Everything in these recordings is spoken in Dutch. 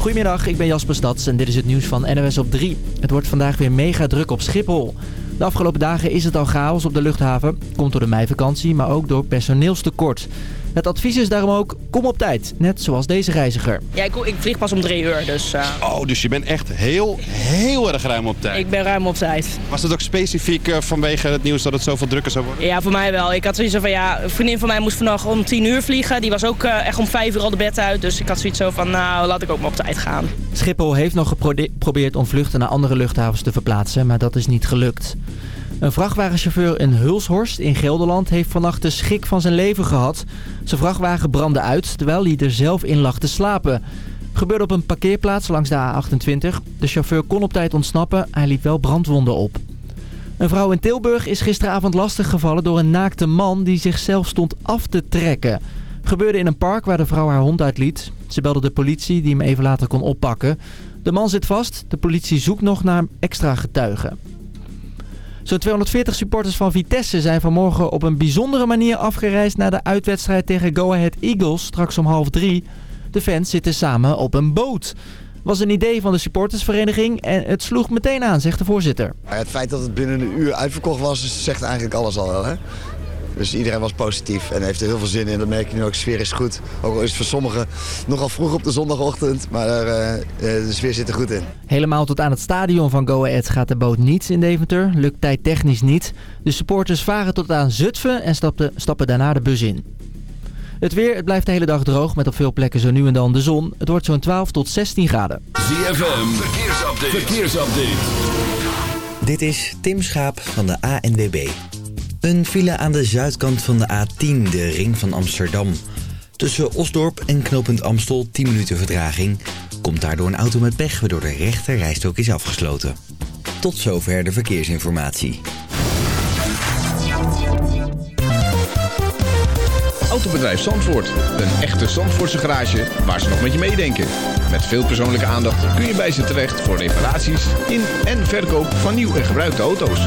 Goedemiddag, ik ben Jasper Stads en dit is het nieuws van NOS op 3. Het wordt vandaag weer mega druk op Schiphol. De afgelopen dagen is het al chaos op de luchthaven. Komt door de meivakantie, maar ook door personeelstekort. Het advies is daarom ook, kom op tijd. Net zoals deze reiziger. Ja, ik, ik vlieg pas om drie uur, dus uh, Oh, dus je bent echt heel, heel erg ruim op tijd. ik ben ruim op tijd. Was dat ook specifiek eh, vanwege het nieuws dat het zoveel drukker zou worden? Ja, voor mij wel. Ik had zoiets van, ja, een vriendin van mij moest vannacht om tien uur vliegen. Die was ook eh, echt om vijf uur al de bed uit. Dus ik had zoiets zo van, nou, laat ik ook maar op tijd gaan. Schiphol heeft nog geprobeerd om vluchten naar andere luchthavens te verplaatsen, maar dat is niet gelukt. Een vrachtwagenchauffeur in Hulshorst in Gelderland heeft vannacht de schik van zijn leven gehad. Zijn vrachtwagen brandde uit terwijl hij er zelf in lag te slapen. Gebeurde op een parkeerplaats langs de A28. De chauffeur kon op tijd ontsnappen, hij liep wel brandwonden op. Een vrouw in Tilburg is gisteravond lastiggevallen door een naakte man die zichzelf stond af te trekken. Gebeurde in een park waar de vrouw haar hond uitliet. Ze belde de politie die hem even later kon oppakken. De man zit vast, de politie zoekt nog naar extra getuigen. Zo'n 240 supporters van Vitesse zijn vanmorgen op een bijzondere manier afgereisd naar de uitwedstrijd tegen Go Ahead Eagles straks om half drie. De fans zitten samen op een boot. Was een idee van de supportersvereniging en het sloeg meteen aan, zegt de voorzitter. Het feit dat het binnen een uur uitverkocht was, zegt eigenlijk alles al wel. Hè? Dus iedereen was positief en heeft er heel veel zin in. Dat merk je nu ook. De sfeer is goed. Ook al is het voor sommigen nogal vroeg op de zondagochtend. Maar eh, eh, de sfeer zit er goed in. Helemaal tot aan het stadion van Go Ahead gaat de boot niet in Deventer. Lukt tijdtechnisch niet. De supporters varen tot aan Zutphen en stappen, stappen daarna de bus in. Het weer, het blijft de hele dag droog met op veel plekken zo nu en dan de zon. Het wordt zo'n 12 tot 16 graden. ZFM, verkeersupdate. verkeersupdate. Dit is Tim Schaap van de ANWB. Een file aan de zuidkant van de A10, de ring van Amsterdam. Tussen Osdorp en knooppunt Amstel 10 minuten vertraging. Komt daardoor een auto met pech, waardoor de rechter rijstok is afgesloten. Tot zover de verkeersinformatie. Autobedrijf Zandvoort. Een echte Zandvoortse garage waar ze nog met je meedenken. Met veel persoonlijke aandacht kun je bij ze terecht voor reparaties in en verkoop van nieuw en gebruikte auto's.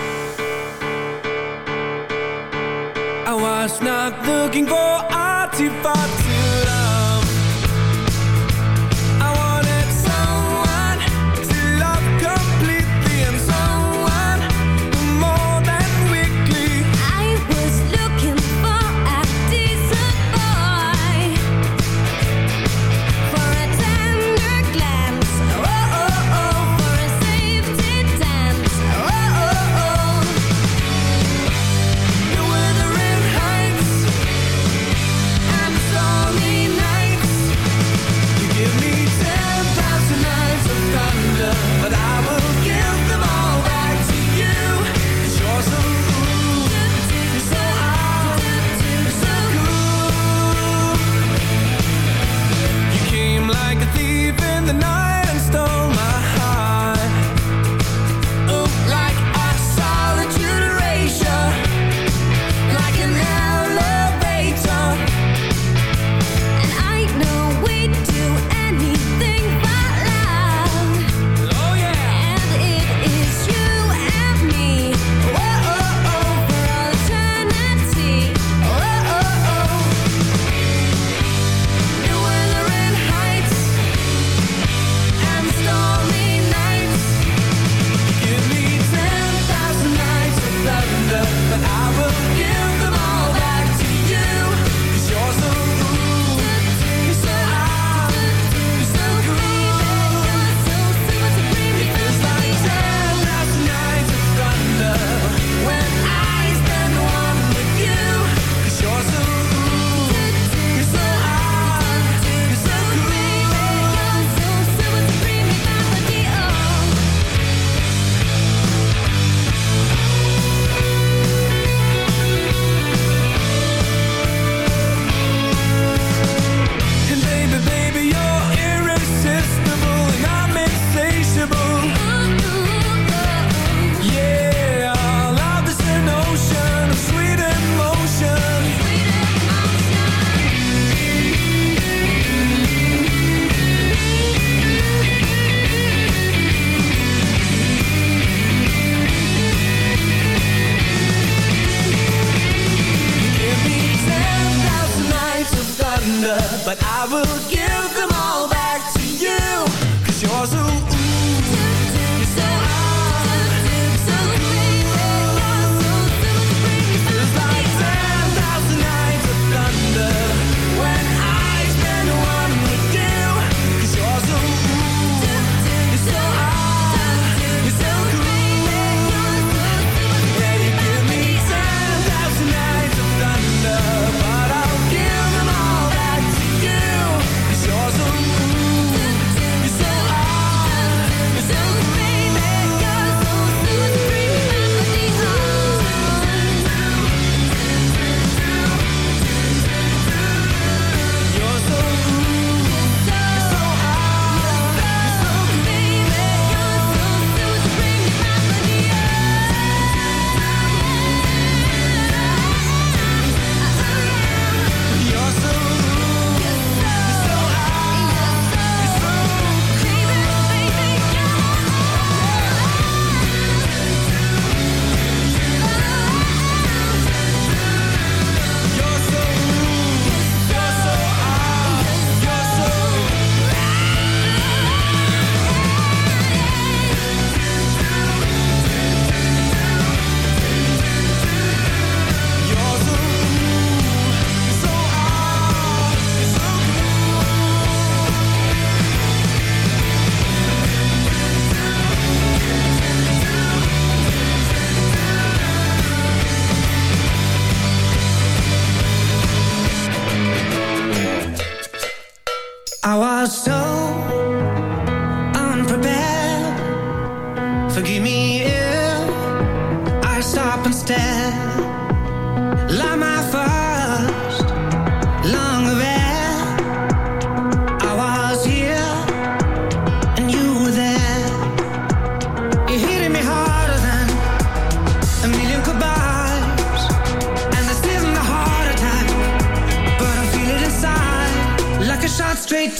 Not looking for artifacts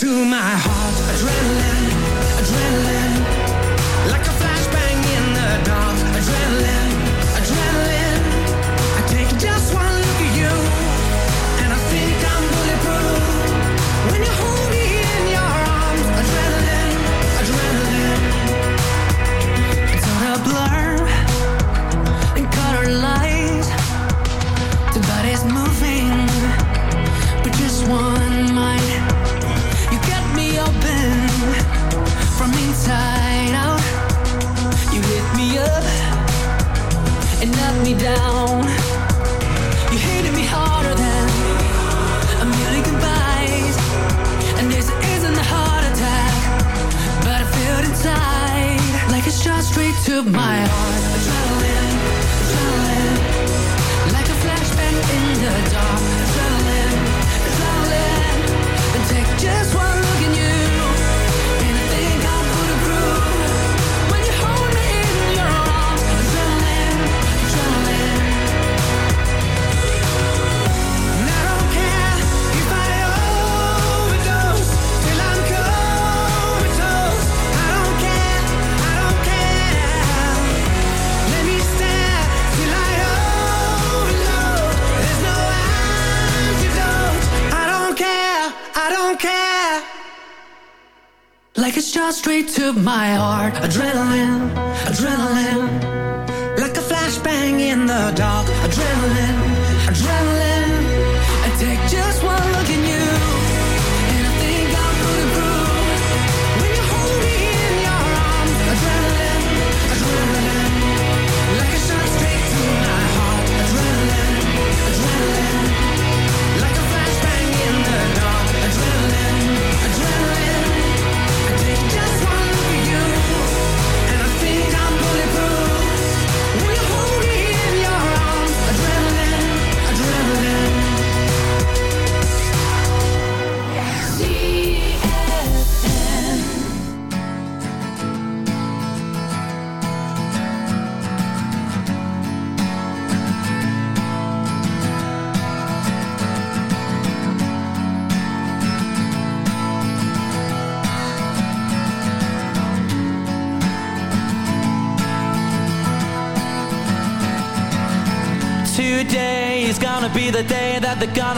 to my heart.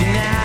now.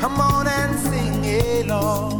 Come on and sing along.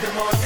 the most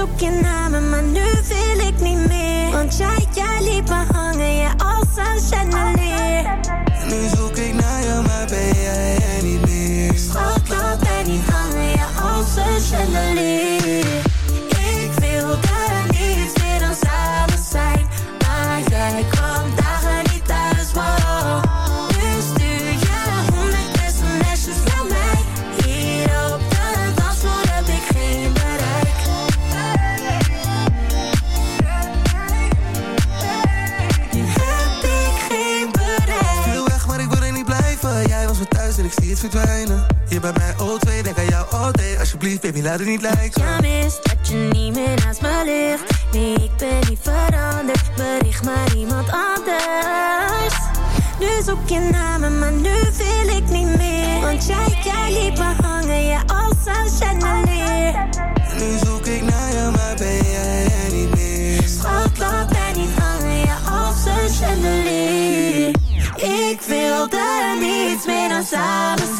zoek je naar me, maar nu wil ik niet meer. Want jij, jij liep me hangen, je als een chandelier. leer. Nu zoek ik naar je, maar ben jij er niet meer. Schat, laat mij niet hangen, je als een chandelier. verdwijnen. Hier bij mij O2, denk aan jou all day. Alsjeblieft, baby, laat het niet lijken. Ja, is dat je niet meer naast me ligt. Nee, ik ben niet veranderd. Bericht maar iemand anders. Nu zoek je namen, maar nu wil ik niet meer. Want jij, jij liep me hangen Ja, als een Chanel silence